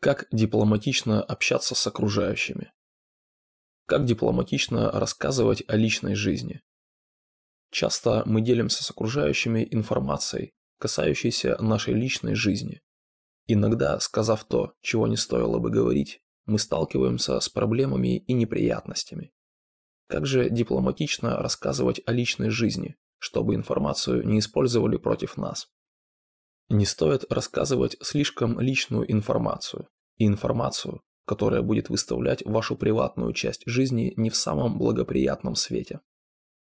Как дипломатично общаться с окружающими? Как дипломатично рассказывать о личной жизни? Часто мы делимся с окружающими информацией, касающейся нашей личной жизни. Иногда, сказав то, чего не стоило бы говорить, мы сталкиваемся с проблемами и неприятностями. Как же дипломатично рассказывать о личной жизни, чтобы информацию не использовали против нас? Не стоит рассказывать слишком личную информацию и информацию, которая будет выставлять вашу приватную часть жизни не в самом благоприятном свете.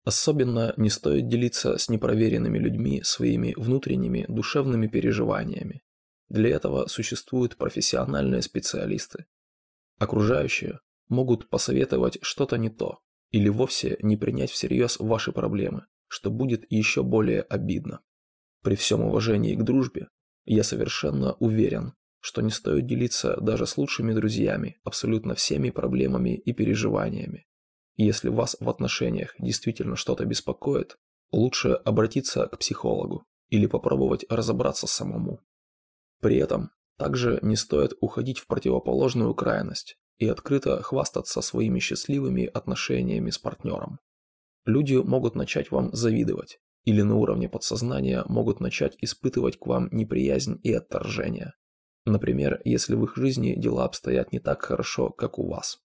Особенно не стоит делиться с непроверенными людьми своими внутренними душевными переживаниями. Для этого существуют профессиональные специалисты. Окружающие могут посоветовать что-то не то или вовсе не принять всерьез ваши проблемы, что будет еще более обидно. При всем уважении к дружбе, я совершенно уверен, что не стоит делиться даже с лучшими друзьями абсолютно всеми проблемами и переживаниями. Если вас в отношениях действительно что-то беспокоит, лучше обратиться к психологу или попробовать разобраться самому. При этом также не стоит уходить в противоположную крайность и открыто хвастаться своими счастливыми отношениями с партнером. Люди могут начать вам завидовать, или на уровне подсознания могут начать испытывать к вам неприязнь и отторжение. Например, если в их жизни дела обстоят не так хорошо, как у вас.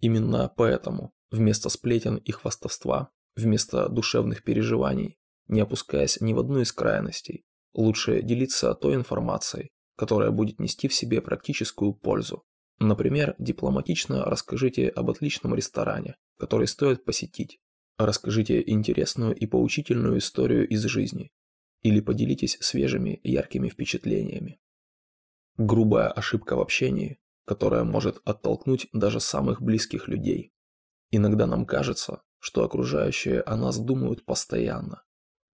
Именно поэтому вместо сплетен и хвастовства, вместо душевных переживаний, не опускаясь ни в одну из крайностей, лучше делиться той информацией, которая будет нести в себе практическую пользу. Например, дипломатично расскажите об отличном ресторане, который стоит посетить, Расскажите интересную и поучительную историю из жизни или поделитесь свежими яркими впечатлениями. Грубая ошибка в общении, которая может оттолкнуть даже самых близких людей. Иногда нам кажется, что окружающие о нас думают постоянно.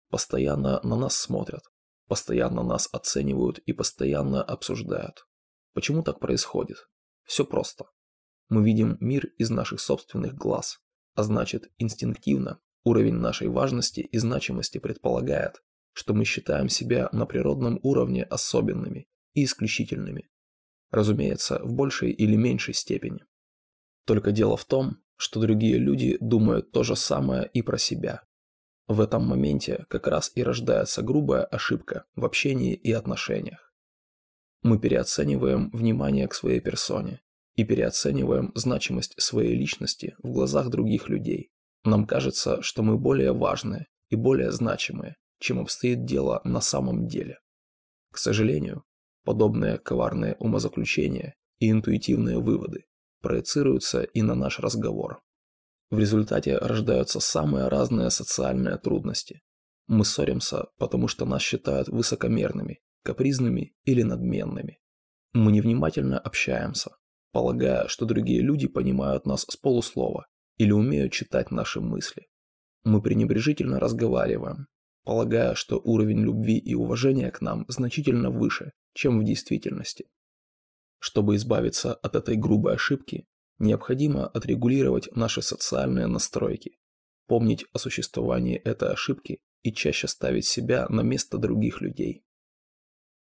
Постоянно на нас смотрят, постоянно нас оценивают и постоянно обсуждают. Почему так происходит? Все просто. Мы видим мир из наших собственных глаз, а значит, инстинктивно уровень нашей важности и значимости предполагает, что мы считаем себя на природном уровне особенными и исключительными. Разумеется, в большей или меньшей степени. Только дело в том, что другие люди думают то же самое и про себя. В этом моменте как раз и рождается грубая ошибка в общении и отношениях. Мы переоцениваем внимание к своей персоне и переоцениваем значимость своей личности в глазах других людей. Нам кажется, что мы более важные и более значимые, чем обстоит дело на самом деле. К сожалению, подобные коварные умозаключения и интуитивные выводы проецируются и на наш разговор. В результате рождаются самые разные социальные трудности. Мы ссоримся, потому что нас считают высокомерными, капризными или надменными. Мы невнимательно общаемся, полагая, что другие люди понимают нас с полуслова или умеют читать наши мысли. Мы пренебрежительно разговариваем, полагая, что уровень любви и уважения к нам значительно выше, чем в действительности. Чтобы избавиться от этой грубой ошибки, необходимо отрегулировать наши социальные настройки, помнить о существовании этой ошибки и чаще ставить себя на место других людей.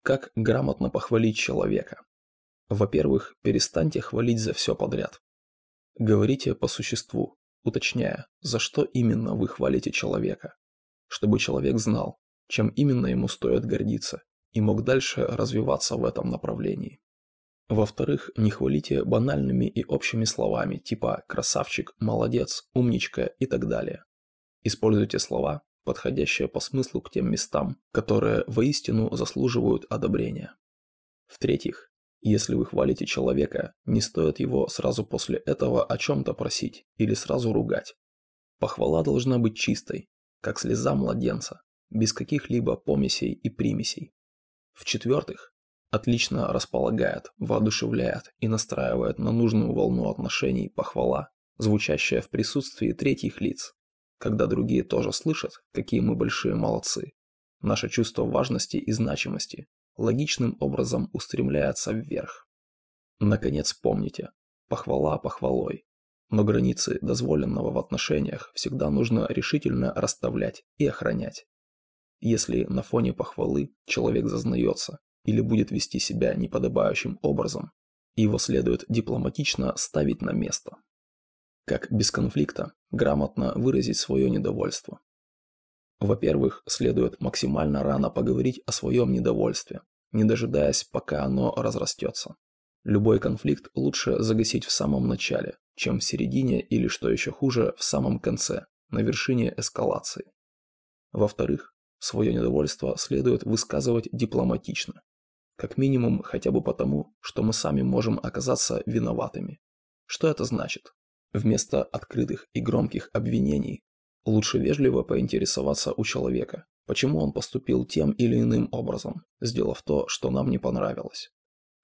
Как грамотно похвалить человека? Во-первых, перестаньте хвалить за все подряд. Говорите по существу, уточняя, за что именно вы хвалите человека, чтобы человек знал, чем именно ему стоит гордиться и мог дальше развиваться в этом направлении. Во-вторых, не хвалите банальными и общими словами типа «красавчик», «молодец», «умничка» и так далее. Используйте слова, подходящие по смыслу к тем местам, которые воистину заслуживают одобрения. В-третьих, если вы хвалите человека, не стоит его сразу после этого о чем-то просить или сразу ругать. Похвала должна быть чистой, как слеза младенца, без каких-либо помесей и примесей. В-четвертых, отлично располагает, воодушевляет и настраивает на нужную волну отношений похвала, звучащая в присутствии третьих лиц, когда другие тоже слышат, какие мы большие молодцы. Наше чувство важности и значимости логичным образом устремляется вверх. Наконец помните, похвала похвалой, но границы дозволенного в отношениях всегда нужно решительно расставлять и охранять. Если на фоне похвалы человек зазнается или будет вести себя неподобающим образом, Его следует дипломатично ставить на место. Как без конфликта грамотно выразить свое недовольство. Во-первых, следует максимально рано поговорить о своем недовольстве, не дожидаясь, пока оно разрастется. Любой конфликт лучше загасить в самом начале, чем в середине или, что еще хуже, в самом конце, на вершине эскалации. Во-вторых, свое недовольство следует высказывать дипломатично. Как минимум хотя бы потому, что мы сами можем оказаться виноватыми. Что это значит? Вместо открытых и громких обвинений лучше вежливо поинтересоваться у человека, почему он поступил тем или иным образом, сделав то, что нам не понравилось.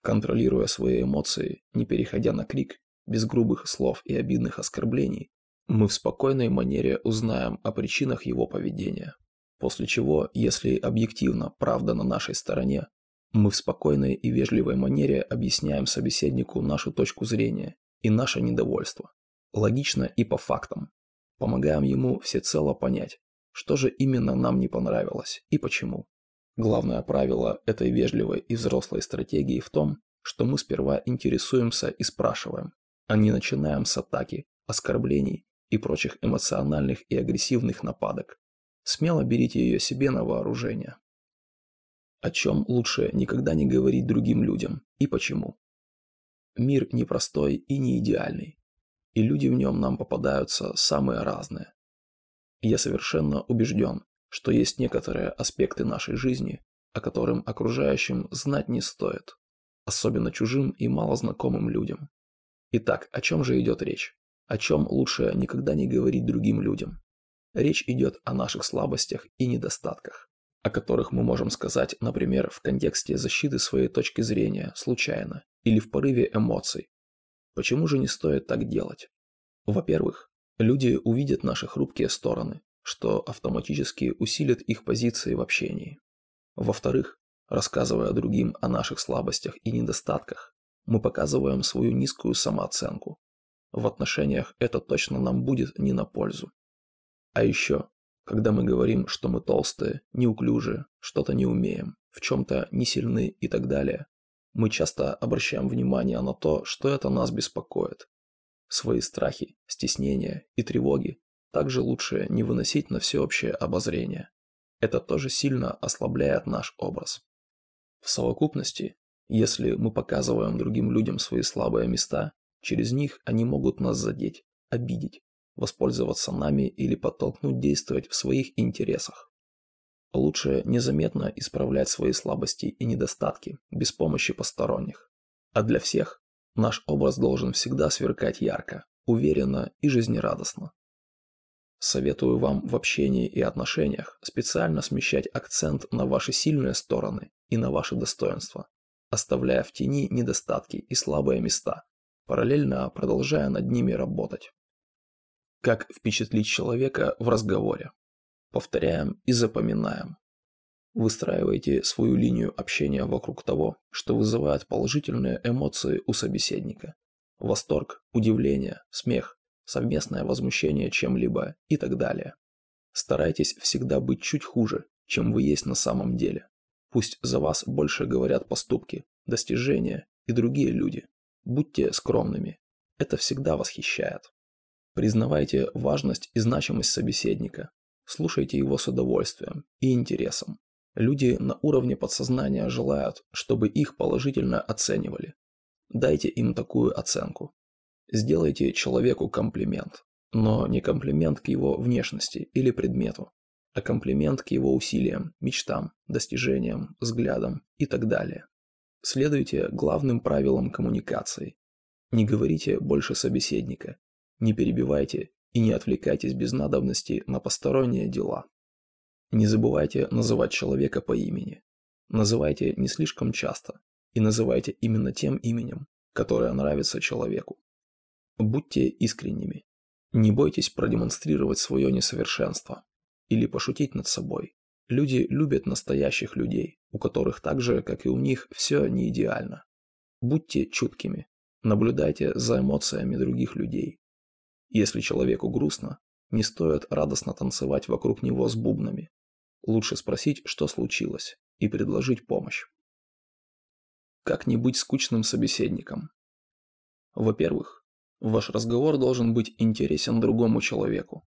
Контролируя свои эмоции, не переходя на крик, без грубых слов и обидных оскорблений, мы в спокойной манере узнаем о причинах его поведения. После чего, если объективно правда на нашей стороне, мы в спокойной и вежливой манере объясняем собеседнику нашу точку зрения и наше недовольство. Логично и по фактам. Помогаем ему всецело понять, что же именно нам не понравилось и почему. Главное правило этой вежливой и взрослой стратегии в том, что мы сперва интересуемся и спрашиваем, а не начинаем с атаки, оскорблений и прочих эмоциональных и агрессивных нападок. Смело берите ее себе на вооружение. О чем лучше никогда не говорить другим людям и почему. Мир непростой и не идеальный, и люди в нем нам попадаются самые разные. Я совершенно убежден, что есть некоторые аспекты нашей жизни, о котором окружающим знать не стоит, особенно чужим и малознакомым людям. Итак, о чем же идет речь? О чем лучше никогда не говорить другим людям? Речь идет о наших слабостях и недостатках, о которых мы можем сказать, например, в контексте защиты своей точки зрения, случайно, или в порыве эмоций. Почему же не стоит так делать? Во-первых, люди увидят наши хрупкие стороны, что автоматически усилит их позиции в общении. Во-вторых, рассказывая другим о наших слабостях и недостатках, мы показываем свою низкую самооценку. В отношениях это точно нам будет не на пользу. А еще, когда мы говорим, что мы толстые, неуклюжие, что-то не умеем, в чем-то не сильны и так далее, мы часто обращаем внимание на то, что это нас беспокоит. Свои страхи, стеснения и тревоги также лучше не выносить на всеобщее обозрение. Это тоже сильно ослабляет наш образ. В совокупности, если мы показываем другим людям свои слабые места, через них они могут нас задеть, обидеть, воспользоваться нами или подтолкнуть действовать в своих интересах. Лучше незаметно исправлять свои слабости и недостатки без помощи посторонних. А для всех наш образ должен всегда сверкать ярко, уверенно и жизнерадостно. Советую вам в общении и отношениях специально смещать акцент на ваши сильные стороны и на ваши достоинства, оставляя в тени недостатки и слабые места, параллельно продолжая над ними работать. Как впечатлить человека в разговоре? Повторяем и запоминаем. Выстраивайте свою линию общения вокруг того, что вызывает положительные эмоции у собеседника. Восторг, удивление, смех, совместное возмущение чем-либо и так далее. Старайтесь всегда быть чуть хуже, чем вы есть на самом деле. Пусть за вас больше говорят поступки, достижения и другие люди. Будьте скромными. Это всегда восхищает. Признавайте важность и значимость собеседника. Слушайте его с удовольствием и интересом. Люди на уровне подсознания желают, чтобы их положительно оценивали. Дайте им такую оценку. Сделайте человеку комплимент, но не комплимент к его внешности или предмету, а комплимент к его усилиям, мечтам, достижениям, взглядам и так далее. Следуйте главным правилам коммуникации. Не говорите больше собеседника, не перебивайте и не отвлекайтесь без надобности на посторонние дела. Не забывайте называть человека по имени. Называйте не слишком часто и называйте именно тем именем, которое нравится человеку. Будьте искренними. Не бойтесь продемонстрировать свое несовершенство или пошутить над собой. Люди любят настоящих людей, у которых так же, как и у них, все не идеально. Будьте чуткими. Наблюдайте за эмоциями других людей. Если человеку грустно, не стоит радостно танцевать вокруг него с бубнами. Лучше спросить, что случилось, и предложить помощь. Как не быть скучным собеседником? Во-первых, ваш разговор должен быть интересен другому человеку.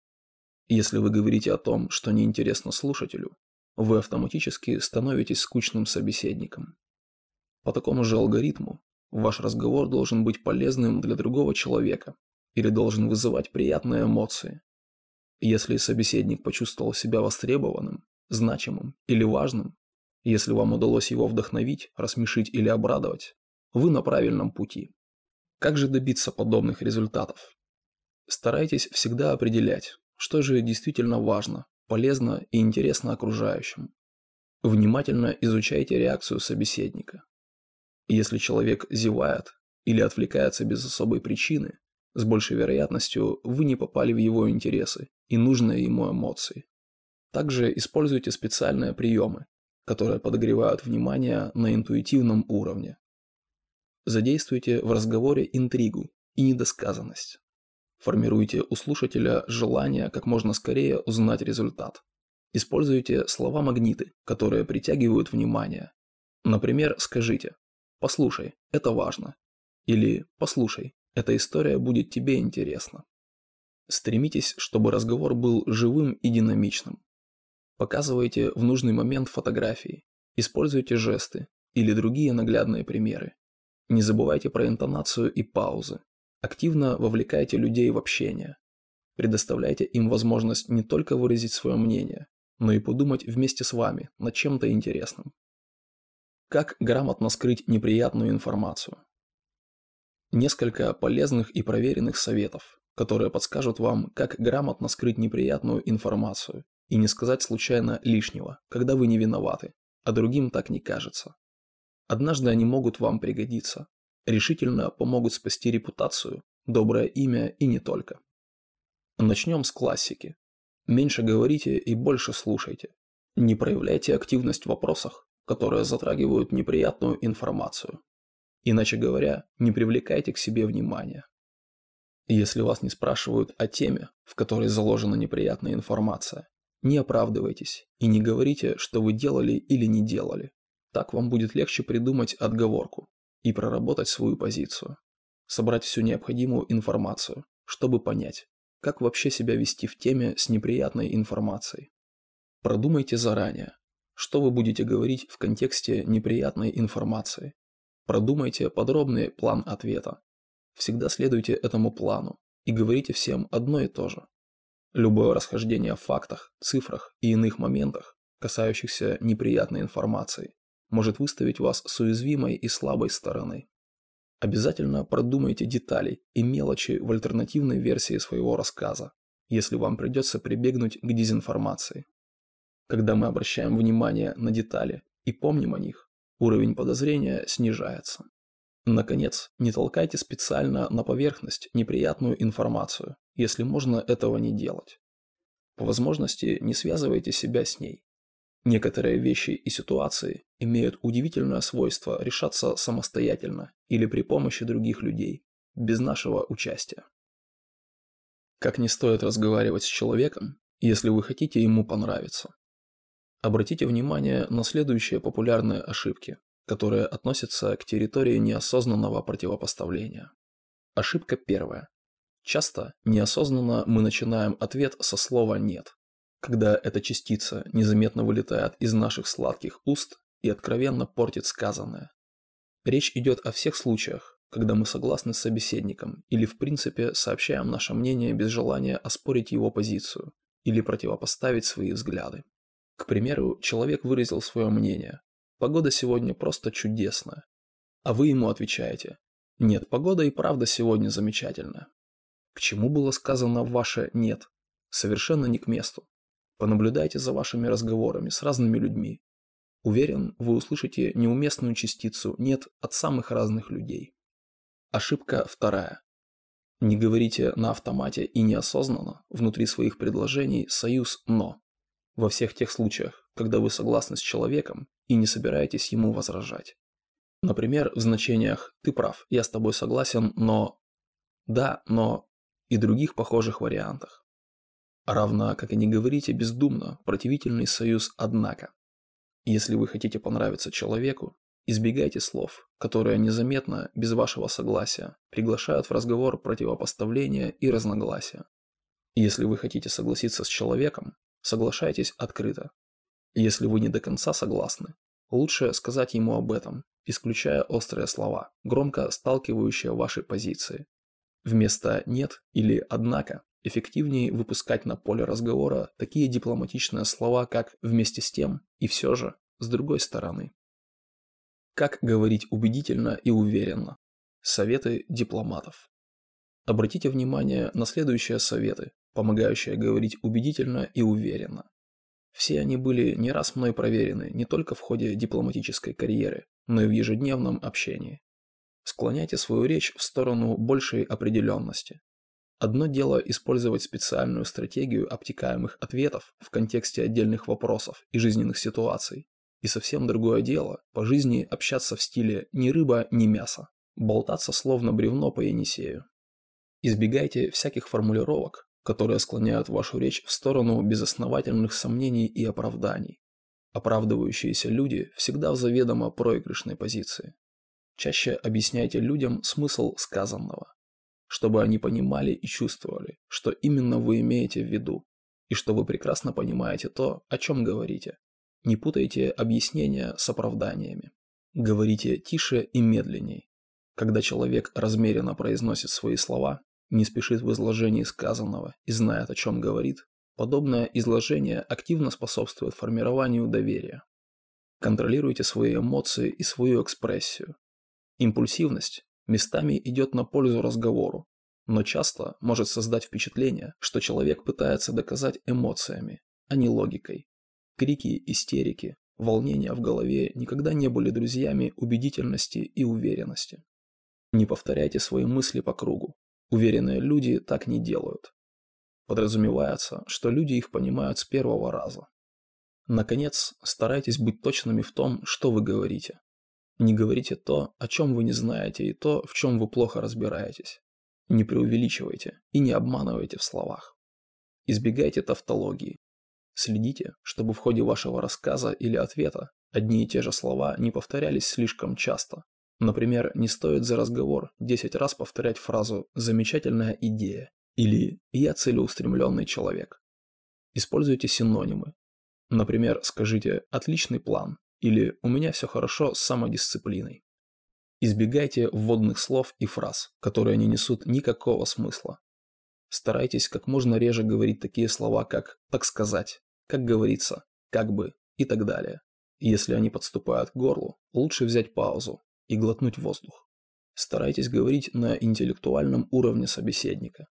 Если вы говорите о том, что неинтересно слушателю, вы автоматически становитесь скучным собеседником. По такому же алгоритму ваш разговор должен быть полезным для другого человека или должен вызывать приятные эмоции. Если собеседник почувствовал себя востребованным, значимым или важным, если вам удалось его вдохновить, рассмешить или обрадовать, вы на правильном пути. Как же добиться подобных результатов? Старайтесь всегда определять, что же действительно важно, полезно и интересно окружающим. Внимательно изучайте реакцию собеседника. Если человек зевает или отвлекается без особой причины, с большей вероятностью вы не попали в его интересы и нужные ему эмоции. Также используйте специальные приемы, которые подогревают внимание на интуитивном уровне. Задействуйте в разговоре интригу и недосказанность. Формируйте у слушателя желание как можно скорее узнать результат. Используйте слова-магниты, которые притягивают внимание. Например, скажите «Послушай, это важно» или «Послушай, эта история будет тебе интересна». Стремитесь, чтобы разговор был живым и динамичным. Показывайте в нужный момент фотографии, используйте жесты или другие наглядные примеры. Не забывайте про интонацию и паузы. Активно вовлекайте людей в общение. Предоставляйте им возможность не только выразить свое мнение, но и подумать вместе с вами над чем-то интересным. Как грамотно скрыть неприятную информацию? Несколько полезных и проверенных советов, которые подскажут вам, как грамотно скрыть неприятную информацию и не сказать случайно лишнего, когда вы не виноваты, а другим так не кажется. Однажды они могут вам пригодиться. Решительно помогут спасти репутацию, доброе имя и не только. Начнем с классики. Меньше говорите и больше слушайте. Не проявляйте активность в вопросах, которые затрагивают неприятную информацию. Иначе говоря, не привлекайте к себе внимания. Если вас не спрашивают о теме, в которой заложена неприятная информация, не оправдывайтесь и не говорите, что вы делали или не делали. Так вам будет легче придумать отговорку и проработать свою позицию. Собрать всю необходимую информацию, чтобы понять, как вообще себя вести в теме с неприятной информацией. Продумайте заранее, что вы будете говорить в контексте неприятной информации. Продумайте подробный план ответа. Всегда следуйте этому плану и говорите всем одно и то же. Любое расхождение в фактах, цифрах и иных моментах, касающихся неприятной информации, может выставить вас с уязвимой и слабой стороны. Обязательно продумайте детали и мелочи в альтернативной версии своего рассказа, если вам придется прибегнуть к дезинформации. Когда мы обращаем внимание на детали и помним о них, уровень подозрения снижается. Наконец, не толкайте специально на поверхность неприятную информацию, если можно этого не делать. По возможности не связывайте себя с ней, Некоторые вещи и ситуации имеют удивительное свойство решаться самостоятельно или при помощи других людей, без нашего участия. Как не стоит разговаривать с человеком, если вы хотите ему понравиться? Обратите внимание на следующие популярные ошибки, которые относятся к территории неосознанного противопоставления. Ошибка первая. Часто неосознанно мы начинаем ответ со слова «нет», когда эта частица незаметно вылетает из наших сладких уст и откровенно портит сказанное. Речь идет о всех случаях, когда мы согласны с собеседником или в принципе сообщаем наше мнение без желания оспорить его позицию или противопоставить свои взгляды. К примеру, человек выразил свое мнение. Погода сегодня просто чудесная. А вы ему отвечаете. Нет, погода и правда сегодня замечательная. К чему было сказано ваше «нет»? Совершенно не к месту. Понаблюдайте за вашими разговорами с разными людьми. Уверен, вы услышите неуместную частицу «нет» от самых разных людей. Ошибка вторая. Не говорите на автомате и неосознанно внутри своих предложений союз «но». Во всех тех случаях, когда вы согласны с человеком и не собираетесь ему возражать. Например, в значениях «ты прав, я с тобой согласен, но…» «да, но…» и других похожих вариантах равно как и не говорите бездумно противительный союз «однако». Если вы хотите понравиться человеку, Избегайте слов, которые незаметно, без вашего согласия, приглашают в разговор противопоставления и разногласия. Если вы хотите согласиться с человеком, соглашайтесь открыто. Если вы не до конца согласны, лучше сказать ему об этом, исключая острые слова, громко сталкивающие ваши позиции. Вместо «нет» или «однако» эффективнее выпускать на поле разговора такие дипломатичные слова, как «вместе с тем» и «все же» с другой стороны. Как говорить убедительно и уверенно? Советы дипломатов. Обратите внимание на следующие советы, помогающие говорить убедительно и уверенно. Все они были не раз мной проверены не только в ходе дипломатической карьеры, но и в ежедневном общении. Склоняйте свою речь в сторону большей определенности. Одно дело использовать специальную стратегию обтекаемых ответов в контексте отдельных вопросов и жизненных ситуаций, и совсем другое дело по жизни общаться в стиле «ни рыба, ни мясо», болтаться словно бревно по Енисею. Избегайте всяких формулировок, которые склоняют вашу речь в сторону безосновательных сомнений и оправданий. Оправдывающиеся люди всегда в заведомо проигрышной позиции. Чаще объясняйте людям смысл сказанного, чтобы они понимали и чувствовали, что именно вы имеете в виду, и что вы прекрасно понимаете то, о чем говорите. Не путайте объяснения с оправданиями. Говорите тише и медленней. Когда человек размеренно произносит свои слова, не спешит в изложении сказанного и знает, о чем говорит, подобное изложение активно способствует формированию доверия. Контролируйте свои эмоции и свою экспрессию. Импульсивность местами идет на пользу разговору, но часто может создать впечатление, что человек пытается доказать эмоциями, а не логикой. Крики, истерики, волнения в голове никогда не были друзьями убедительности и уверенности. Не повторяйте свои мысли по кругу, Уверенные люди так не делают. Подразумевается, что люди их понимают с первого раза. Наконец, старайтесь быть точными в том, что вы говорите. Не говорите то, о чем вы не знаете, и то, в чем вы плохо разбираетесь. Не преувеличивайте и не обманывайте в словах. Избегайте тавтологии. Следите, чтобы в ходе вашего рассказа или ответа одни и те же слова не повторялись слишком часто, Например, не стоит за разговор 10 раз повторять фразу «замечательная идея» или «я целеустремленный человек». Используйте синонимы. Например, скажите «отличный план» или «у меня все хорошо с самодисциплиной». Избегайте вводных слов и фраз, которые не несут никакого смысла. Старайтесь как можно реже говорить такие слова, как «так сказать», «как говорится», «как бы» и так далее. Если они подступают к горлу, лучше взять паузу, и глотнуть воздух. Старайтесь говорить на интеллектуальном уровне собеседника.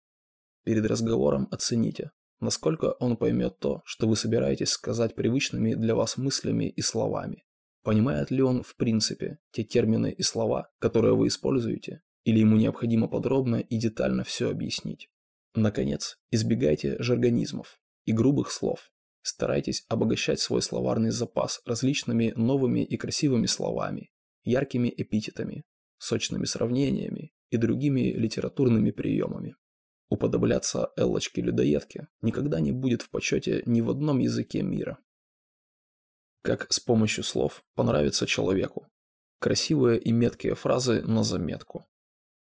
Перед разговором оцените, насколько он поймет то, что вы собираетесь сказать привычными для вас мыслями и словами. Понимает ли он в принципе те термины и слова, которые вы используете, или ему необходимо подробно и детально все объяснить. Наконец, избегайте жаргонизмов и грубых слов. Старайтесь обогащать свой словарный запас различными новыми и красивыми словами, яркими эпитетами, сочными сравнениями и другими литературными приемами. Уподобляться Эллочке-людоедке никогда не будет в почете ни в одном языке мира. Как с помощью слов понравится человеку. Красивые и меткие фразы на заметку.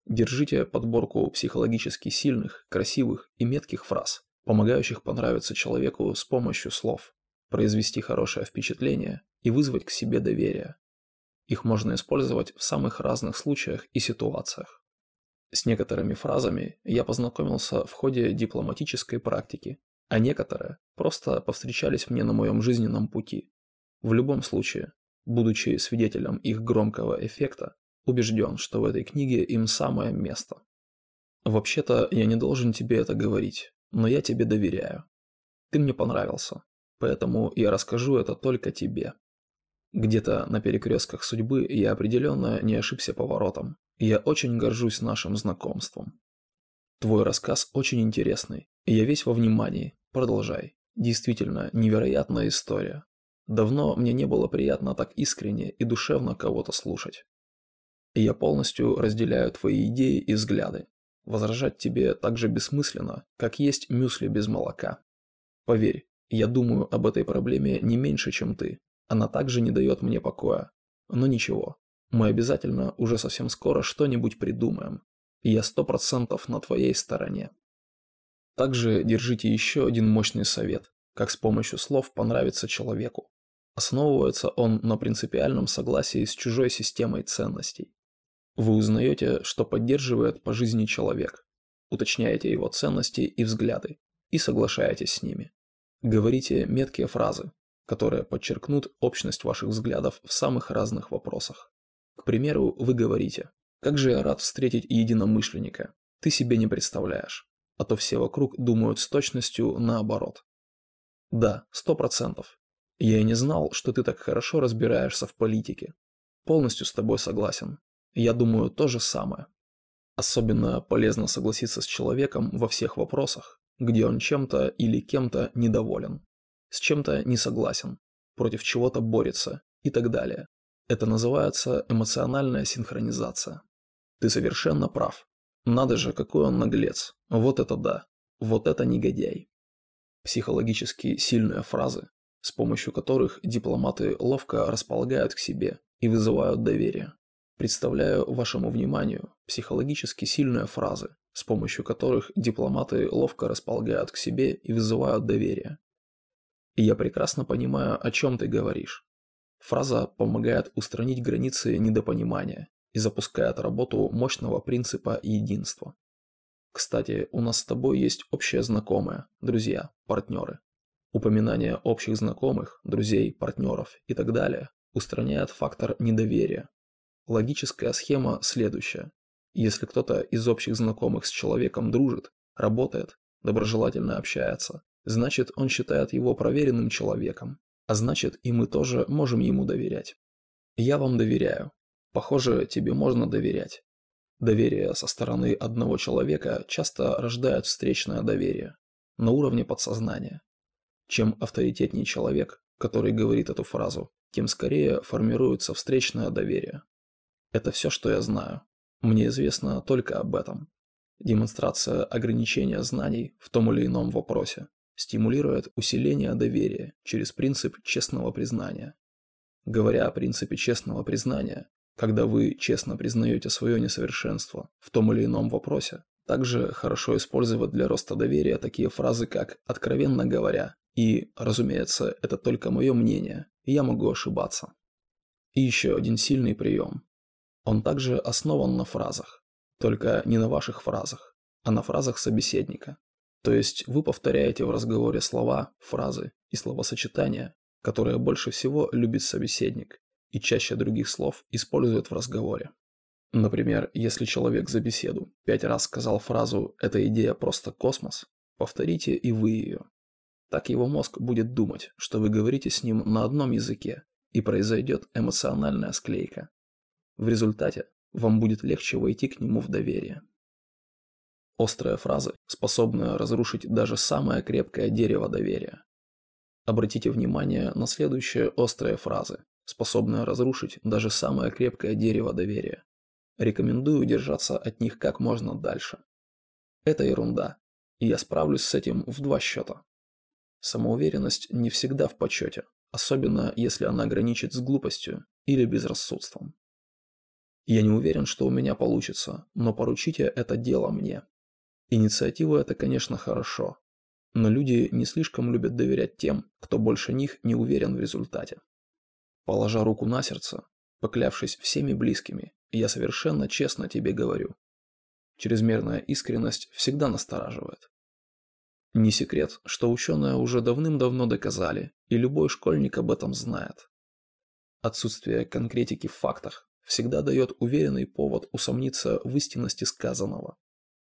Держите подборку психологически сильных, красивых и метких фраз, помогающих понравиться человеку с помощью слов, произвести хорошее впечатление и вызвать к себе доверие. Их можно использовать в самых разных случаях и ситуациях. С некоторыми фразами я познакомился в ходе дипломатической практики, а некоторые просто повстречались мне на моем жизненном пути. В любом случае, будучи свидетелем их громкого эффекта, убежден, что в этой книге им самое место. Вообще-то я не должен тебе это говорить, но я тебе доверяю. Ты мне понравился, поэтому я расскажу это только тебе. Где-то на перекрестках судьбы я определенно не ошибся поворотом. я очень горжусь нашим знакомством. Твой рассказ очень интересный, я весь во внимании. Продолжай. Действительно, невероятная история. Давно мне не было приятно так искренне и душевно кого-то слушать. я полностью разделяю твои идеи и взгляды. Возражать тебе так же бессмысленно, как есть мюсли без молока. Поверь, я думаю об этой проблеме не меньше, чем ты, она также не дает мне покоя. но ничего. Мы обязательно уже совсем скоро что-нибудь придумаем. Я сто процентов на твоей стороне. Также держите еще один мощный совет, как с помощью слов понравиться человеку. Основывается он на принципиальном согласии с чужой системой ценностей. Вы узнаете, что поддерживает по жизни человек, уточняете его ценности и взгляды и соглашаетесь с ними. Говорите меткие фразы, которые подчеркнут общность ваших взглядов в самых разных вопросах. К примеру, вы говорите «Как же я рад встретить единомышленника, ты себе не представляешь» а то все вокруг думают с точностью наоборот. Да, сто процентов. Я и не знал, что ты так хорошо разбираешься в политике. Полностью с тобой согласен. Я думаю то же самое. Особенно полезно согласиться с человеком во всех вопросах, где он чем-то или кем-то недоволен, с чем-то не согласен, против чего-то борется и так далее. Это называется эмоциональная синхронизация. Ты совершенно прав. Надо же, какой он наглец. Вот это да. Вот это негодяй. Психологически сильные фразы, с помощью которых дипломаты ловко располагают к себе и вызывают доверие. Представляю вашему вниманию психологически сильные фразы, с помощью которых дипломаты ловко располагают к себе и вызывают доверие. Я прекрасно понимаю, о чем ты говоришь. Фраза помогает устранить границы недопонимания и запускает работу мощного принципа единства. Кстати, у нас с тобой есть общие знакомые, друзья, партнеры. Упоминание общих знакомых, друзей, партнеров и так далее устраняет фактор недоверия. Логическая схема следующая. Если кто-то из общих знакомых с человеком дружит, работает, доброжелательно общается, значит он считает его проверенным человеком, а значит и мы тоже можем ему доверять. Я вам доверяю, Похоже, тебе можно доверять. Доверие со стороны одного человека часто рождает встречное доверие на уровне подсознания. Чем авторитетнее человек, который говорит эту фразу, тем скорее формируется встречное доверие. Это все, что я знаю. Мне известно только об этом. Демонстрация ограничения знаний в том или ином вопросе стимулирует усиление доверия через принцип честного признания. Говоря о принципе честного признания, когда вы честно признаете свое несовершенство в том или ином вопросе, также хорошо использовать для роста доверия такие фразы, как «откровенно говоря» и «разумеется, это только мое мнение, и я могу ошибаться». И еще один сильный прием. Он также основан на фразах, только не на ваших фразах, а на фразах собеседника. То есть вы повторяете в разговоре слова, фразы и словосочетания, которые больше всего любит собеседник, и чаще других слов используют в разговоре. Например, если человек за беседу пять раз сказал фразу «эта идея просто космос», повторите и вы ее. Так его мозг будет думать, что вы говорите с ним на одном языке, и произойдет эмоциональная склейка. В результате вам будет легче войти к нему в доверие. Острые фразы, способные разрушить даже самое крепкое дерево доверия. Обратите внимание на следующие острые фразы, способная разрушить даже самое крепкое дерево доверия. Рекомендую держаться от них как можно дальше. Это ерунда, и я справлюсь с этим в два счета. Самоуверенность не всегда в почете, особенно если она граничит с глупостью или безрассудством. Я не уверен, что у меня получится, но поручите это дело мне. Инициатива – это, конечно, хорошо, но люди не слишком любят доверять тем, кто больше них не уверен в результате. Положа руку на сердце, поклявшись всеми близкими, я совершенно честно тебе говорю. Чрезмерная искренность всегда настораживает. Не секрет, что ученые уже давным-давно доказали, и любой школьник об этом знает. Отсутствие конкретики в фактах всегда дает уверенный повод усомниться в истинности сказанного.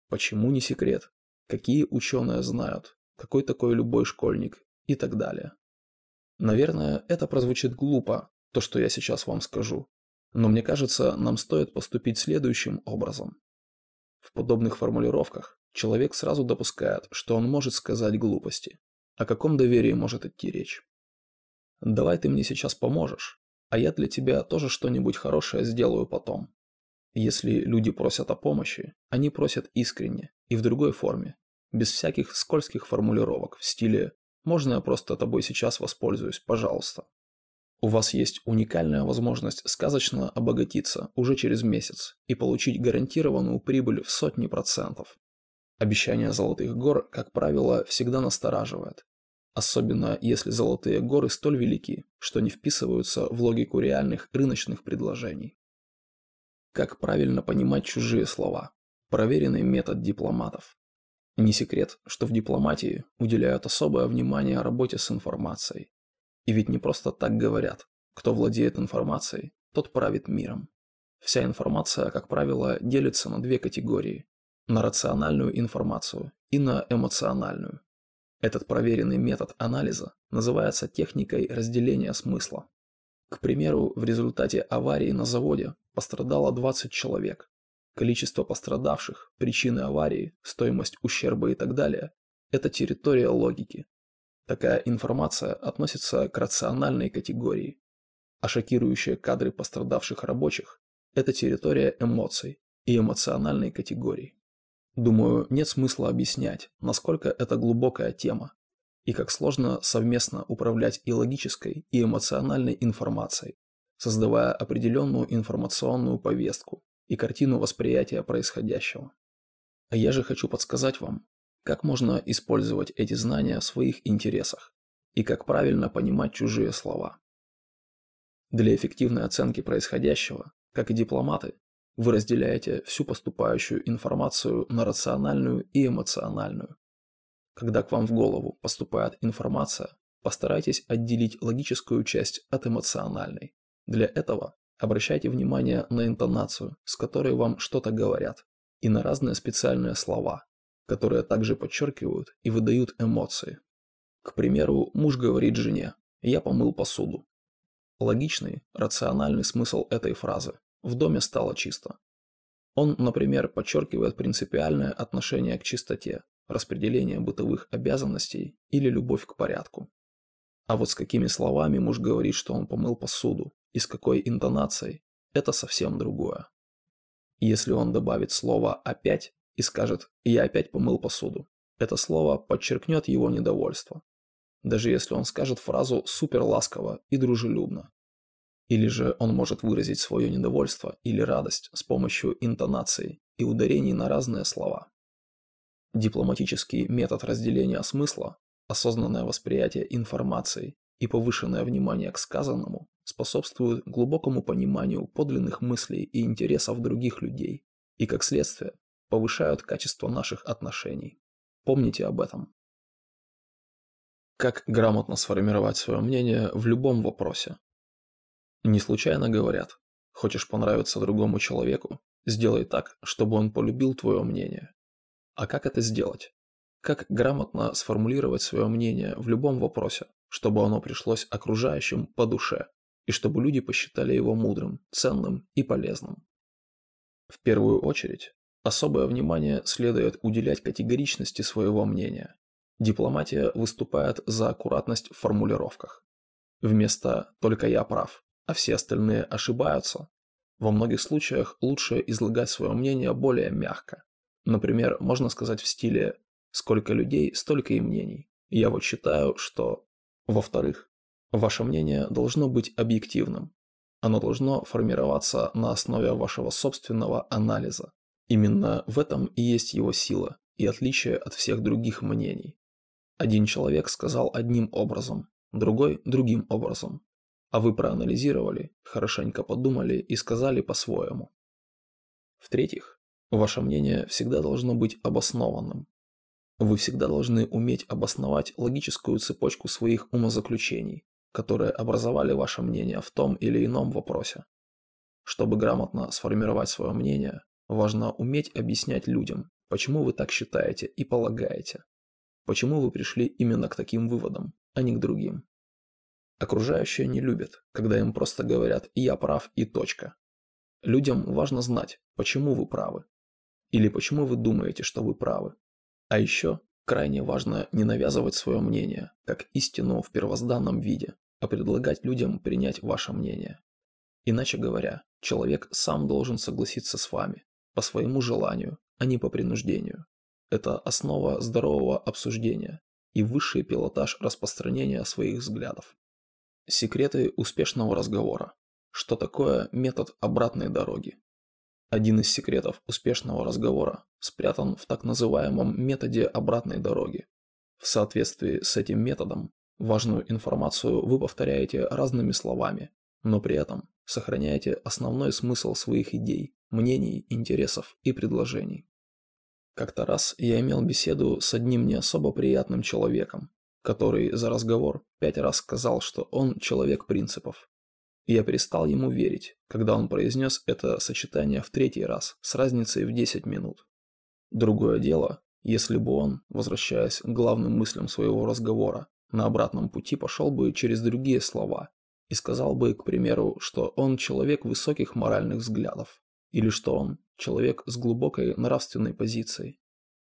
Почему не секрет? Какие ученые знают? Какой такой любой школьник? И так далее. Наверное, это прозвучит глупо, то, что я сейчас вам скажу. Но мне кажется, нам стоит поступить следующим образом. В подобных формулировках человек сразу допускает, что он может сказать глупости. О каком доверии может идти речь? Давай ты мне сейчас поможешь, а я для тебя тоже что-нибудь хорошее сделаю потом. Если люди просят о помощи, они просят искренне и в другой форме, без всяких скользких формулировок в стиле можно я просто тобой сейчас воспользуюсь, пожалуйста? У вас есть уникальная возможность сказочно обогатиться уже через месяц и получить гарантированную прибыль в сотни процентов. Обещание золотых гор, как правило, всегда настораживает. Особенно если золотые горы столь велики, что не вписываются в логику реальных рыночных предложений. Как правильно понимать чужие слова? Проверенный метод дипломатов. Не секрет, что в дипломатии уделяют особое внимание работе с информацией. И ведь не просто так говорят. Кто владеет информацией, тот правит миром. Вся информация, как правило, делится на две категории на рациональную информацию и на эмоциональную. Этот проверенный метод анализа называется техникой разделения смысла. К примеру, в результате аварии на заводе пострадало 20 человек. Количество пострадавших, причины аварии, стоимость ущерба и так далее – это территория логики. Такая информация относится к рациональной категории. А шокирующие кадры пострадавших рабочих – это территория эмоций и эмоциональной категории. Думаю, нет смысла объяснять, насколько это глубокая тема, и как сложно совместно управлять и логической, и эмоциональной информацией, создавая определенную информационную повестку и картину восприятия происходящего. А я же хочу подсказать вам, как можно использовать эти знания в своих интересах и как правильно понимать чужие слова. Для эффективной оценки происходящего, как и дипломаты, вы разделяете всю поступающую информацию на рациональную и эмоциональную. Когда к вам в голову поступает информация, постарайтесь отделить логическую часть от эмоциональной. Для этого обращайте внимание на интонацию, с которой вам что-то говорят, и на разные специальные слова, которые также подчеркивают и выдают эмоции. К примеру, муж говорит жене «я помыл посуду». Логичный, рациональный смысл этой фразы в доме стало чисто. Он, например, подчеркивает принципиальное отношение к чистоте, распределение бытовых обязанностей или любовь к порядку. А вот с какими словами муж говорит, что он помыл посуду, и с какой интонацией, это совсем другое. Если он добавит слово «опять» и скажет «я опять помыл посуду», это слово подчеркнет его недовольство. Даже если он скажет фразу супер ласково и дружелюбно. Или же он может выразить свое недовольство или радость с помощью интонации и ударений на разные слова. Дипломатический метод разделения смысла, осознанное восприятие информации и повышенное внимание к сказанному способствуют глубокому пониманию подлинных мыслей и интересов других людей и, как следствие, повышают качество наших отношений. Помните об этом. Как грамотно сформировать свое мнение в любом вопросе, не случайно говорят, хочешь понравиться другому человеку, сделай так, чтобы он полюбил твое мнение. А как это сделать? Как грамотно сформулировать свое мнение в любом вопросе, чтобы оно пришлось окружающим по душе, и чтобы люди посчитали его мудрым, ценным и полезным? В первую очередь, особое внимание следует уделять категоричности своего мнения. Дипломатия выступает за аккуратность в формулировках. Вместо «только я прав» а все остальные ошибаются. Во многих случаях лучше излагать свое мнение более мягко. Например, можно сказать в стиле «сколько людей, столько и мнений». Я вот считаю, что... Во-вторых, ваше мнение должно быть объективным. Оно должно формироваться на основе вашего собственного анализа. Именно в этом и есть его сила и отличие от всех других мнений. Один человек сказал одним образом, другой – другим образом а вы проанализировали, хорошенько подумали и сказали по-своему. В-третьих, ваше мнение всегда должно быть обоснованным. Вы всегда должны уметь обосновать логическую цепочку своих умозаключений, которые образовали ваше мнение в том или ином вопросе. Чтобы грамотно сформировать свое мнение, важно уметь объяснять людям, почему вы так считаете и полагаете, почему вы пришли именно к таким выводам, а не к другим. Окружающие не любят, когда им просто говорят «я прав» и точка. Людям важно знать, почему вы правы. Или почему вы думаете, что вы правы. А еще крайне важно не навязывать свое мнение, как истину в первозданном виде, а предлагать людям принять ваше мнение. Иначе говоря, человек сам должен согласиться с вами, по своему желанию, а не по принуждению. Это основа здорового обсуждения и высший пилотаж распространения своих взглядов. Секреты успешного разговора. Что такое метод обратной дороги? Один из секретов успешного разговора спрятан в так называемом методе обратной дороги. В соответствии с этим методом важную информацию вы повторяете разными словами, но при этом сохраняете основной смысл своих идей, мнений, интересов и предложений. Как-то раз я имел беседу с одним не особо приятным человеком, который за разговор пять раз сказал, что он человек принципов. Я перестал ему верить, когда он произнес это сочетание в третий раз с разницей в 10 минут. Другое дело, если бы он, возвращаясь к главным мыслям своего разговора, на обратном пути пошел бы через другие слова и сказал бы, к примеру, что он человек высоких моральных взглядов, или что он человек с глубокой нравственной позицией.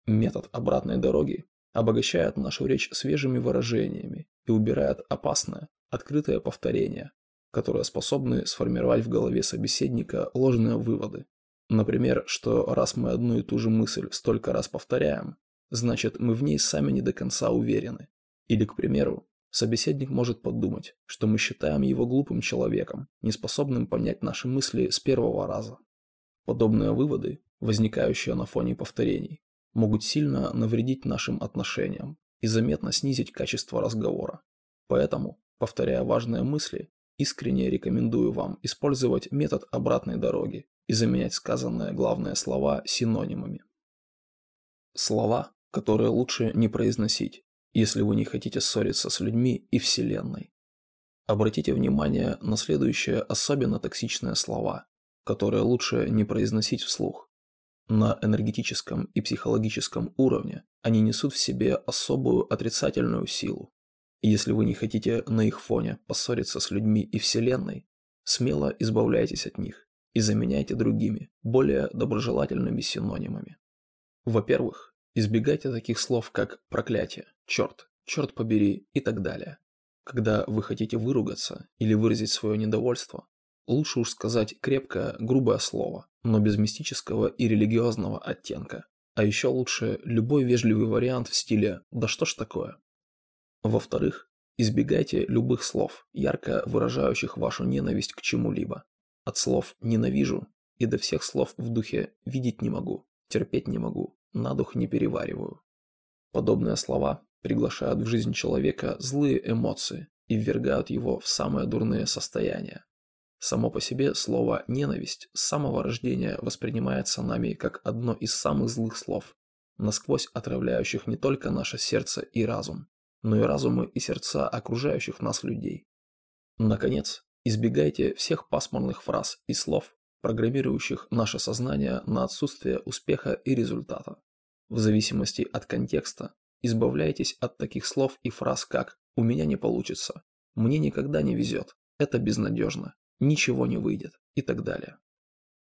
Метод обратной дороги обогащает нашу речь свежими выражениями и убирает опасное, открытое повторение, которое способны сформировать в голове собеседника ложные выводы. Например, что раз мы одну и ту же мысль столько раз повторяем, значит мы в ней сами не до конца уверены. Или, к примеру, собеседник может подумать, что мы считаем его глупым человеком, неспособным понять наши мысли с первого раза. Подобные выводы, возникающие на фоне повторений, могут сильно навредить нашим отношениям и заметно снизить качество разговора. Поэтому, повторяя важные мысли, искренне рекомендую вам использовать метод обратной дороги и заменять сказанные главные слова синонимами. Слова, которые лучше не произносить, если вы не хотите ссориться с людьми и Вселенной. Обратите внимание на следующие особенно токсичные слова, которые лучше не произносить вслух. На энергетическом и психологическом уровне они несут в себе особую отрицательную силу. Если вы не хотите на их фоне поссориться с людьми и Вселенной, смело избавляйтесь от них и заменяйте другими, более доброжелательными синонимами. Во-первых, избегайте таких слов, как проклятие, черт, черт побери и так далее. Когда вы хотите выругаться или выразить свое недовольство, Лучше уж сказать крепкое, грубое слово, но без мистического и религиозного оттенка. А еще лучше любой вежливый вариант в стиле «да что ж такое?». Во-вторых, избегайте любых слов, ярко выражающих вашу ненависть к чему-либо. От слов «ненавижу» и до всех слов в духе «видеть не могу», «терпеть не могу», «на дух не перевариваю». Подобные слова приглашают в жизнь человека злые эмоции и ввергают его в самые дурные состояния. Само по себе слово «ненависть» с самого рождения воспринимается нами как одно из самых злых слов, насквозь отравляющих не только наше сердце и разум, но и разумы и сердца окружающих нас людей. Наконец, избегайте всех пасмурных фраз и слов, программирующих наше сознание на отсутствие успеха и результата. В зависимости от контекста, избавляйтесь от таких слов и фраз как «у меня не получится», «мне никогда не везет», «это безнадежно», ничего не выйдет и так далее.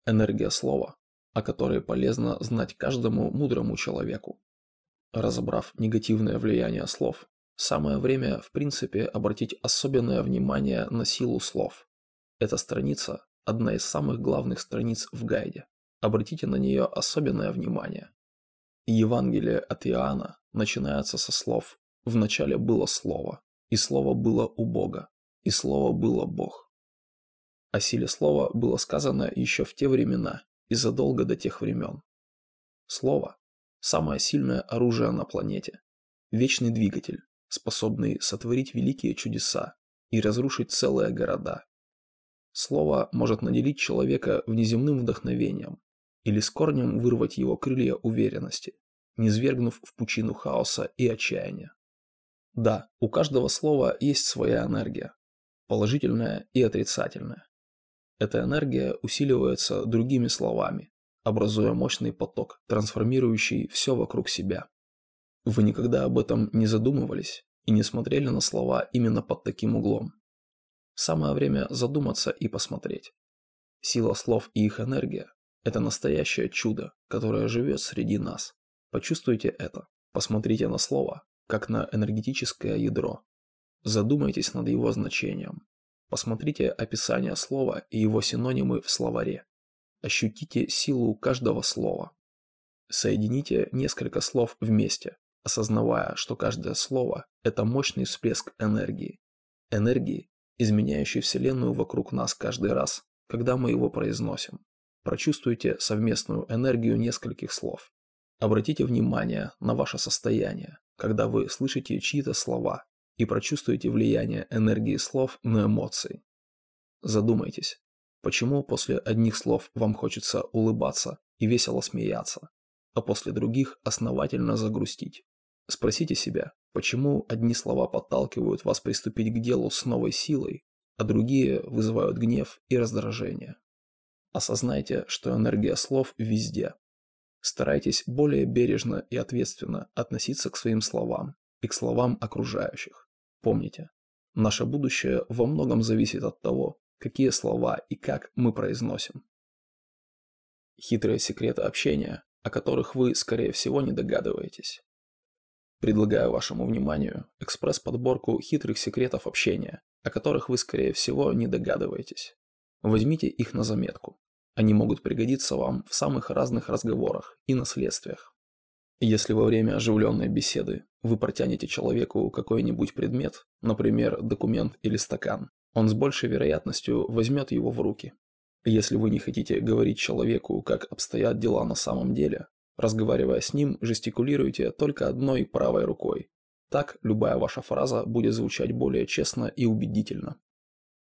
Энергия слова, о которой полезно знать каждому мудрому человеку. Разобрав негативное влияние слов, самое время, в принципе, обратить особенное внимание на силу слов. Эта страница – одна из самых главных страниц в гайде. Обратите на нее особенное внимание. Евангелие от Иоанна начинается со слов «В начале было Слово, и Слово было у Бога, и Слово было Бог». О силе слова было сказано еще в те времена и задолго до тех времен. Слово – самое сильное оружие на планете, вечный двигатель, способный сотворить великие чудеса и разрушить целые города. Слово может наделить человека внеземным вдохновением или с корнем вырвать его крылья уверенности, низвергнув в пучину хаоса и отчаяния. Да, у каждого слова есть своя энергия, положительная и отрицательная. Эта энергия усиливается другими словами, образуя мощный поток, трансформирующий все вокруг себя. Вы никогда об этом не задумывались и не смотрели на слова именно под таким углом. Самое время задуматься и посмотреть. Сила слов и их энергия – это настоящее чудо, которое живет среди нас. Почувствуйте это. Посмотрите на слово, как на энергетическое ядро. Задумайтесь над его значением. Посмотрите описание слова и его синонимы в словаре. Ощутите силу каждого слова. Соедините несколько слов вместе, осознавая, что каждое слово – это мощный всплеск энергии. Энергии, изменяющий Вселенную вокруг нас каждый раз, когда мы его произносим. Прочувствуйте совместную энергию нескольких слов. Обратите внимание на ваше состояние, когда вы слышите чьи-то слова, и прочувствуйте влияние энергии слов на эмоции. Задумайтесь, почему после одних слов вам хочется улыбаться и весело смеяться, а после других основательно загрустить. Спросите себя, почему одни слова подталкивают вас приступить к делу с новой силой, а другие вызывают гнев и раздражение. Осознайте, что энергия слов везде. Старайтесь более бережно и ответственно относиться к своим словам и к словам окружающих. Помните, наше будущее во многом зависит от того, какие слова и как мы произносим. Хитрые секреты общения, о которых вы, скорее всего, не догадываетесь. Предлагаю вашему вниманию экспресс-подборку хитрых секретов общения, о которых вы, скорее всего, не догадываетесь. Возьмите их на заметку. Они могут пригодиться вам в самых разных разговорах и наследствиях. Если во время оживленной беседы вы протянете человеку какой-нибудь предмет, например, документ или стакан, он с большей вероятностью возьмет его в руки. Если вы не хотите говорить человеку, как обстоят дела на самом деле, разговаривая с ним, жестикулируйте только одной правой рукой. Так любая ваша фраза будет звучать более честно и убедительно.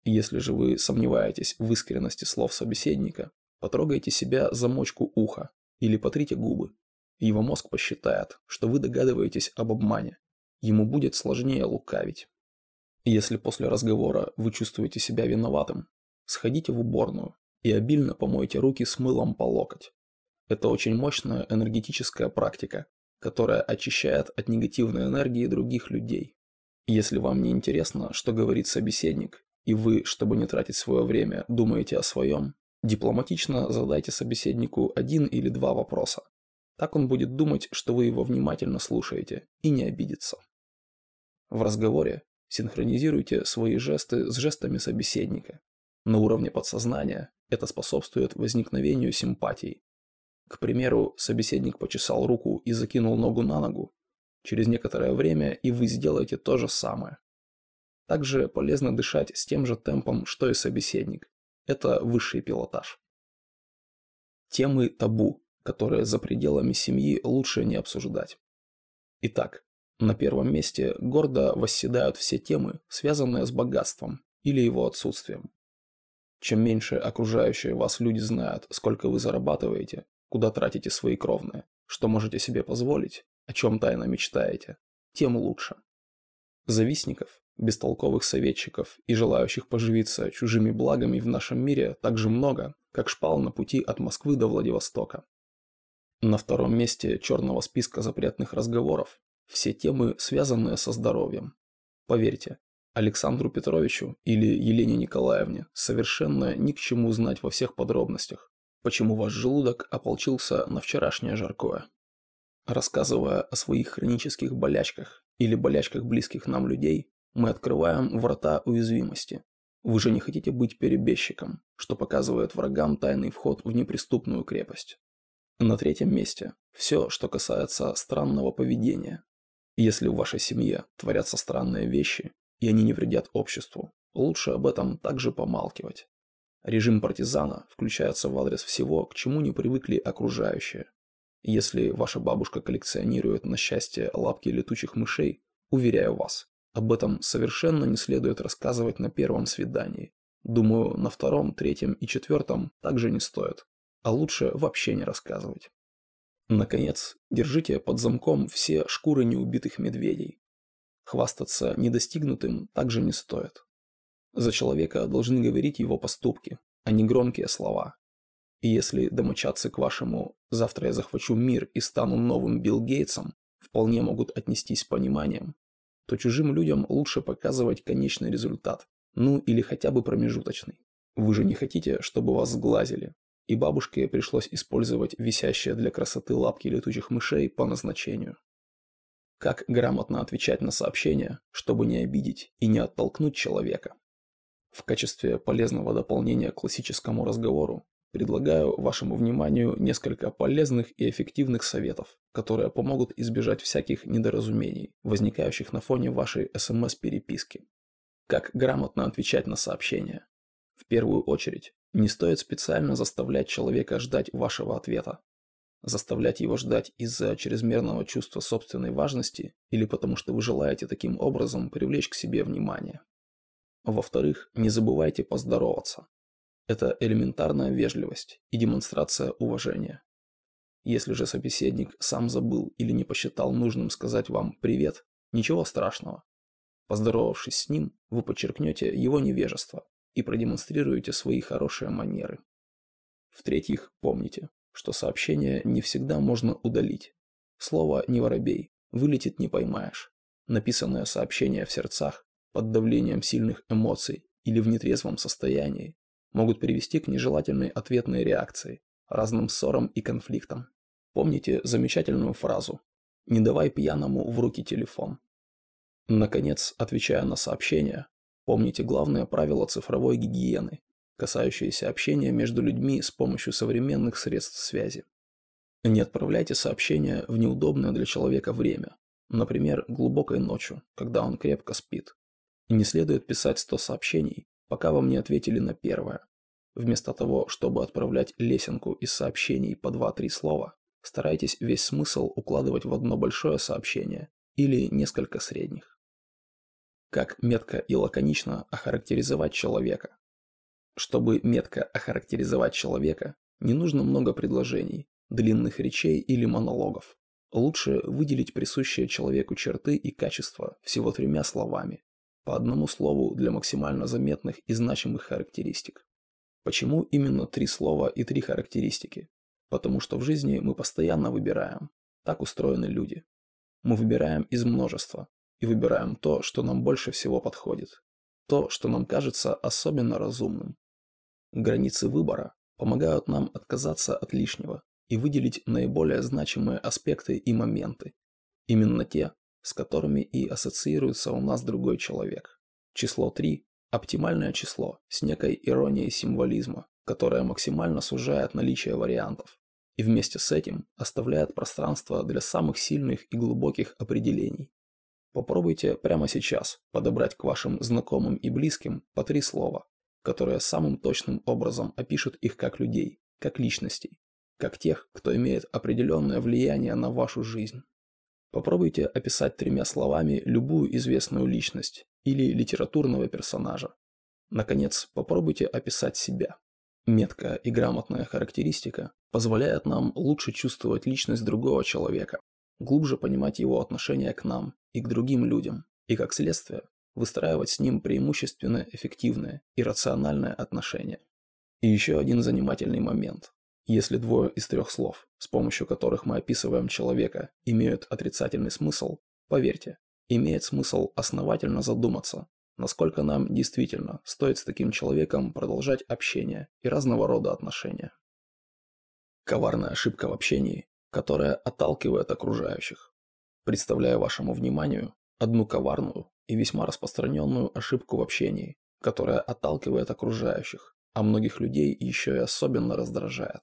Если же вы сомневаетесь в искренности слов собеседника, потрогайте себя за мочку уха или потрите губы. Его мозг посчитает, что вы догадываетесь об обмане. Ему будет сложнее лукавить. Если после разговора вы чувствуете себя виноватым, сходите в уборную и обильно помойте руки с мылом по локоть. Это очень мощная энергетическая практика, которая очищает от негативной энергии других людей. Если вам не интересно, что говорит собеседник, и вы, чтобы не тратить свое время, думаете о своем, дипломатично задайте собеседнику один или два вопроса. Так он будет думать, что вы его внимательно слушаете, и не обидится. В разговоре синхронизируйте свои жесты с жестами собеседника. На уровне подсознания это способствует возникновению симпатий. К примеру, собеседник почесал руку и закинул ногу на ногу. Через некоторое время и вы сделаете то же самое. Также полезно дышать с тем же темпом, что и собеседник. Это высший пилотаж. Темы табу, которые за пределами семьи лучше не обсуждать. Итак, на первом месте гордо восседают все темы, связанные с богатством или его отсутствием. Чем меньше окружающие вас люди знают, сколько вы зарабатываете, куда тратите свои кровные, что можете себе позволить, о чем тайно мечтаете, тем лучше. Завистников, бестолковых советчиков и желающих поживиться чужими благами в нашем мире так же много, как шпал на пути от Москвы до Владивостока. На втором месте черного списка запретных разговоров все темы, связанные со здоровьем. Поверьте, Александру Петровичу или Елене Николаевне совершенно ни к чему знать во всех подробностях, почему ваш желудок ополчился на вчерашнее жаркое. Рассказывая о своих хронических болячках или болячках близких нам людей, мы открываем врата уязвимости. Вы же не хотите быть перебежчиком, что показывает врагам тайный вход в неприступную крепость. На третьем месте все, что касается странного поведения. Если в вашей семье творятся странные вещи, и они не вредят обществу, лучше об этом также помалкивать. Режим партизана включается в адрес всего, к чему не привыкли окружающие. Если ваша бабушка коллекционирует на счастье лапки летучих мышей, уверяю вас, об этом совершенно не следует рассказывать на первом свидании. Думаю, на втором, третьем и четвертом также не стоит. А лучше вообще не рассказывать. Наконец, держите под замком все шкуры неубитых медведей. Хвастаться недостигнутым также не стоит. За человека должны говорить его поступки, а не громкие слова. И если домочадцы к вашему «завтра я захвачу мир и стану новым Билл Гейтсом» вполне могут отнестись с пониманием, то чужим людям лучше показывать конечный результат, ну или хотя бы промежуточный. Вы же не хотите, чтобы вас сглазили, и бабушке пришлось использовать висящие для красоты лапки летучих мышей по назначению. Как грамотно отвечать на сообщения, чтобы не обидеть и не оттолкнуть человека. В качестве полезного дополнения к классическому разговору Предлагаю вашему вниманию несколько полезных и эффективных советов, которые помогут избежать всяких недоразумений, возникающих на фоне вашей СМС-переписки. Как грамотно отвечать на сообщения? В первую очередь, не стоит специально заставлять человека ждать вашего ответа. Заставлять его ждать из-за чрезмерного чувства собственной важности или потому что вы желаете таким образом привлечь к себе внимание. Во-вторых, не забывайте поздороваться. Это элементарная вежливость и демонстрация уважения. Если же собеседник сам забыл или не посчитал нужным сказать вам «привет», ничего страшного. Поздоровавшись с ним, вы подчеркнете его невежество и продемонстрируете свои хорошие манеры. В-третьих, помните, что сообщение не всегда можно удалить. Слово «не воробей» вылетит не поймаешь. Написанное сообщение в сердцах, под давлением сильных эмоций или в нетрезвом состоянии могут привести к нежелательной ответной реакции, разным ссорам и конфликтам. Помните замечательную фразу «Не давай пьяному в руки телефон». Наконец, отвечая на сообщения, помните главное правило цифровой гигиены, касающееся общения между людьми с помощью современных средств связи. Не отправляйте сообщения в неудобное для человека время, например, глубокой ночью, когда он крепко спит. И не следует писать 100 сообщений, пока вам не ответили на первое. Вместо того, чтобы отправлять лесенку из сообщений по 2-3 слова, старайтесь весь смысл укладывать в одно большое сообщение или несколько средних. Как метко и лаконично охарактеризовать человека. Чтобы метко охарактеризовать человека, не нужно много предложений, длинных речей или монологов. Лучше выделить присущие человеку черты и качества всего тремя словами, по одному слову для максимально заметных и значимых характеристик. Почему именно три слова и три характеристики? Потому что в жизни мы постоянно выбираем. Так устроены люди. Мы выбираем из множества и выбираем то, что нам больше всего подходит. То, что нам кажется особенно разумным. Границы выбора помогают нам отказаться от лишнего и выделить наиболее значимые аспекты и моменты. Именно те, с которыми и ассоциируется у нас другой человек. Число 3 – оптимальное число с некой иронией символизма, которое максимально сужает наличие вариантов и вместе с этим оставляет пространство для самых сильных и глубоких определений. Попробуйте прямо сейчас подобрать к вашим знакомым и близким по три слова, которые самым точным образом опишут их как людей, как личностей, как тех, кто имеет определенное влияние на вашу жизнь. Попробуйте описать тремя словами любую известную личность или литературного персонажа. Наконец, попробуйте описать себя. Меткая и грамотная характеристика позволяет нам лучше чувствовать личность другого человека, глубже понимать его отношение к нам и к другим людям, и, как следствие, выстраивать с ним преимущественно эффективные и рациональные отношения. И еще один занимательный момент. Если двое из трех слов, с помощью которых мы описываем человека, имеют отрицательный смысл, поверьте, имеет смысл основательно задуматься, насколько нам действительно стоит с таким человеком продолжать общение и разного рода отношения. Коварная ошибка в общении, которая отталкивает окружающих. Представляю вашему вниманию одну коварную и весьма распространенную ошибку в общении, которая отталкивает окружающих, а многих людей еще и особенно раздражает.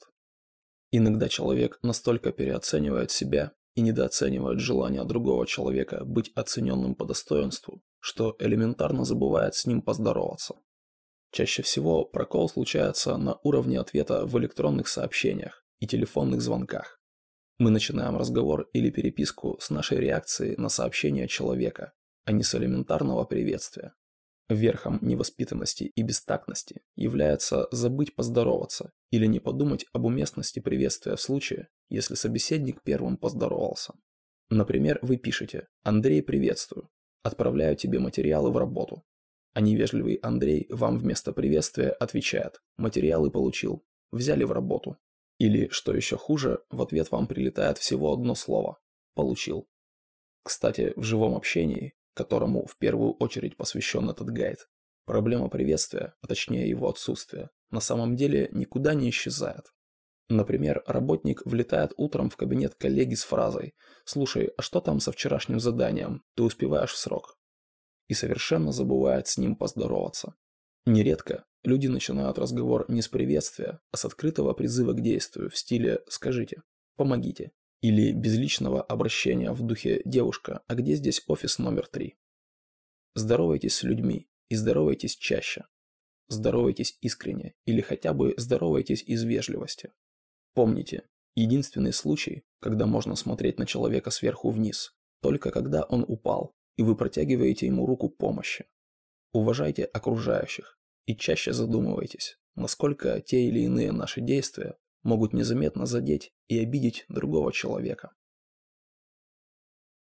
Иногда человек настолько переоценивает себя и недооценивает желание другого человека быть оцененным по достоинству, что элементарно забывает с ним поздороваться. Чаще всего прокол случается на уровне ответа в электронных сообщениях и телефонных звонках. Мы начинаем разговор или переписку с нашей реакции на сообщение человека, а не с элементарного приветствия. Верхом невоспитанности и бестактности является забыть поздороваться или не подумать об уместности приветствия в случае, если собеседник первым поздоровался. Например, вы пишете «Андрей, приветствую. Отправляю тебе материалы в работу». А невежливый Андрей вам вместо приветствия отвечает «Материалы получил. Взяли в работу». Или, что еще хуже, в ответ вам прилетает всего одно слово «Получил». Кстати, в живом общении которому в первую очередь посвящен этот гайд. Проблема приветствия, а точнее его отсутствия, на самом деле никуда не исчезает. Например, работник влетает утром в кабинет коллеги с фразой «Слушай, а что там со вчерашним заданием? Ты успеваешь в срок?» И совершенно забывает с ним поздороваться. Нередко люди начинают разговор не с приветствия, а с открытого призыва к действию в стиле «Скажите, помогите, или безличного обращения в духе «девушка, а где здесь офис номер три?» Здоровайтесь с людьми и здоровайтесь чаще. Здоровайтесь искренне или хотя бы здоровайтесь из вежливости. Помните, единственный случай, когда можно смотреть на человека сверху вниз, только когда он упал, и вы протягиваете ему руку помощи. Уважайте окружающих и чаще задумывайтесь, насколько те или иные наши действия могут незаметно задеть и обидеть другого человека.